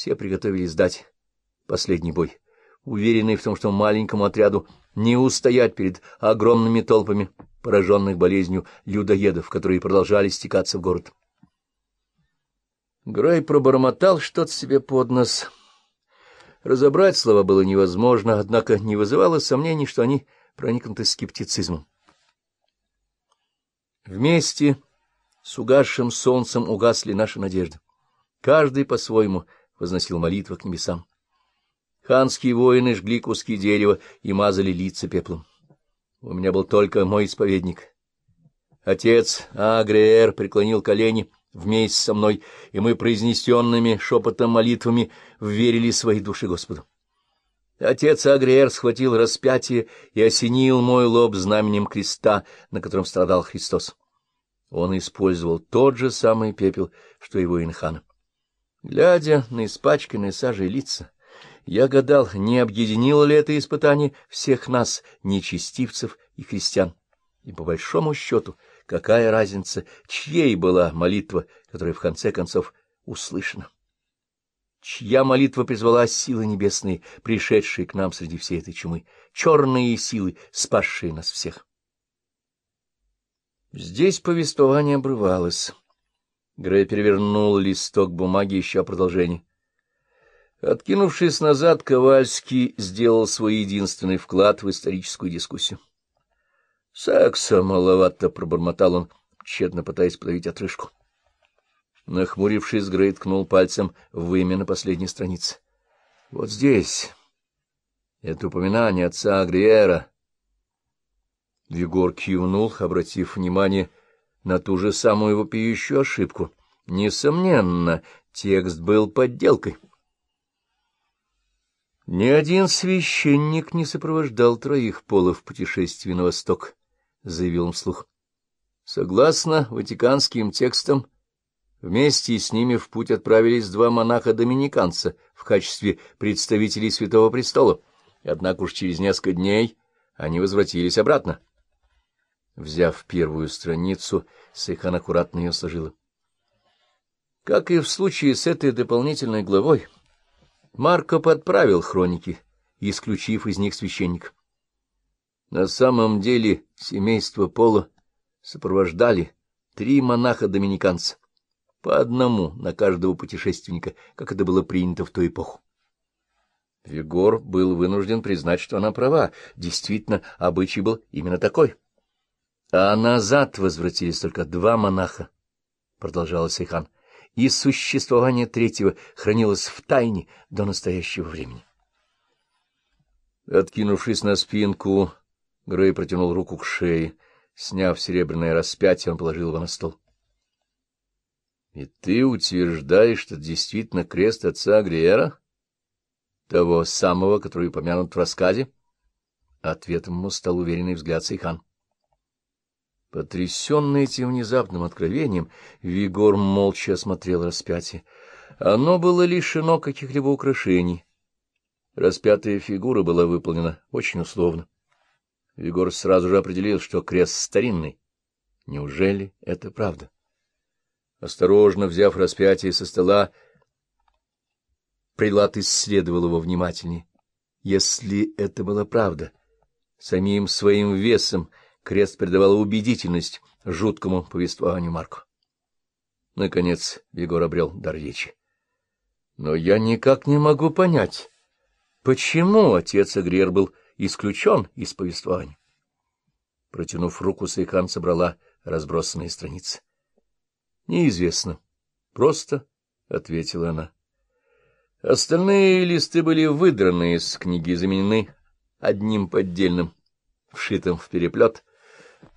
Все приготовились дать последний бой, уверенные в том, что маленькому отряду не устоять перед огромными толпами пораженных болезнью людоедов, которые продолжали стекаться в город. Грей пробормотал что-то себе под нос. Разобрать слова было невозможно, однако не вызывало сомнений, что они проникнуты скептицизмом. Вместе с угасшим солнцем угасли наши надежды. Каждый по-своему возносил молитвы к небесам. Ханские воины жгли куски дерева и мазали лица пеплом. У меня был только мой исповедник. Отец Агреэр преклонил колени вместе со мной, и мы произнесенными шепотом молитвами верили своей души Господу. Отец Агреэр схватил распятие и осенил мой лоб знаменем креста, на котором страдал Христос. Он использовал тот же самый пепел, что и воин хана. Глядя на испачканные сажей лица, я гадал, не объединило ли это испытание всех нас, нечестивцев и христиан. И по большому счету, какая разница, чьей была молитва, которая в конце концов услышана? Чья молитва призвала силы небесные, пришедшие к нам среди всей этой чумы, черные силы, спасшие нас всех? Здесь повествование обрывалось. Грей перевернул листок бумаги еще о продолжении. Откинувшись назад, Ковальский сделал свой единственный вклад в историческую дискуссию. «Секса маловато», — пробормотал он, тщетно пытаясь подавить отрыжку. Нахмурившись, Грей ткнул пальцем в имя на последней странице. «Вот здесь. Это упоминание отца Агриера». Вигор кивнул, обратив внимание на ту же самую вопиющую ошибку. Несомненно, текст был подделкой. Ни один священник не сопровождал троих полов в путешествии на восток, — заявил он вслух. Согласно ватиканским текстам, вместе с ними в путь отправились два монаха-доминиканца в качестве представителей Святого Престола, однако уж через несколько дней они возвратились обратно. Взяв первую страницу, Сейхан аккуратно ее сложила. Как и в случае с этой дополнительной главой, — Марко подправил хроники, исключив из них священник. На самом деле семейство Пола сопровождали три монаха-доминиканца, по одному на каждого путешественника, как это было принято в ту эпоху. Вигор был вынужден признать, что она права, действительно, обычай был именно такой. А назад возвратились только два монаха, — продолжала Сейхан и существование третьего хранилось в тайне до настоящего времени. Откинувшись на спинку, Грей протянул руку к шее. Сняв серебряное распятие, он положил его на стол. — И ты утверждаешь, что действительно крест отца Гриера? Того самого, который упомянут в рассказе? Ответом ему стал уверенный взгляд Сейхан. Потрясенный этим внезапным откровением, Вигор молча осмотрел распятие. Оно было лишено каких-либо украшений. Распятая фигура была выполнена очень условно. Вигор сразу же определил, что крест старинный. Неужели это правда? Осторожно взяв распятие со стола, Прилат исследовал его внимательнее. Если это была правда, самим своим весом Крест придавал убедительность жуткому повествованию Марку. Наконец Егор обрел дар речи. Но я никак не могу понять, почему отец Агриер был исключен из повествования. Протянув руку, Сайхан собрала разбросанные страницы. — Неизвестно. Просто ответила она. Остальные листы были выдраны из книги и заменены одним поддельным, вшитым в переплет,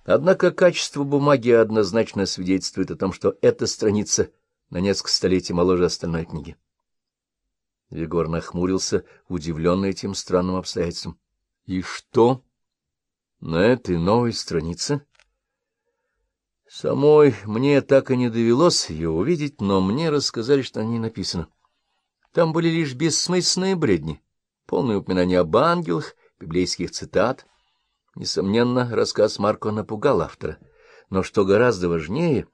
Однако качество бумаги однозначно свидетельствует о том, что эта страница на несколько столетий моложе остальной книги. Егор нахмурился, удивленный этим странным обстоятельством. — И что? На этой новой странице? Самой мне так и не довелось ее увидеть, но мне рассказали, что о ней написано. Там были лишь бессмысленные бредни, полное упоминание об ангелах, библейских цитат — Несомненно, рассказ Марко напугал автора, но что гораздо важнее,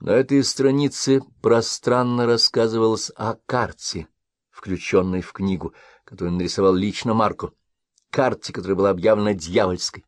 На этой странице пространно рассказывалось о карте, включенной в книгу, которую нарисовал лично Марко, карте, которая была объявлена дьявольской.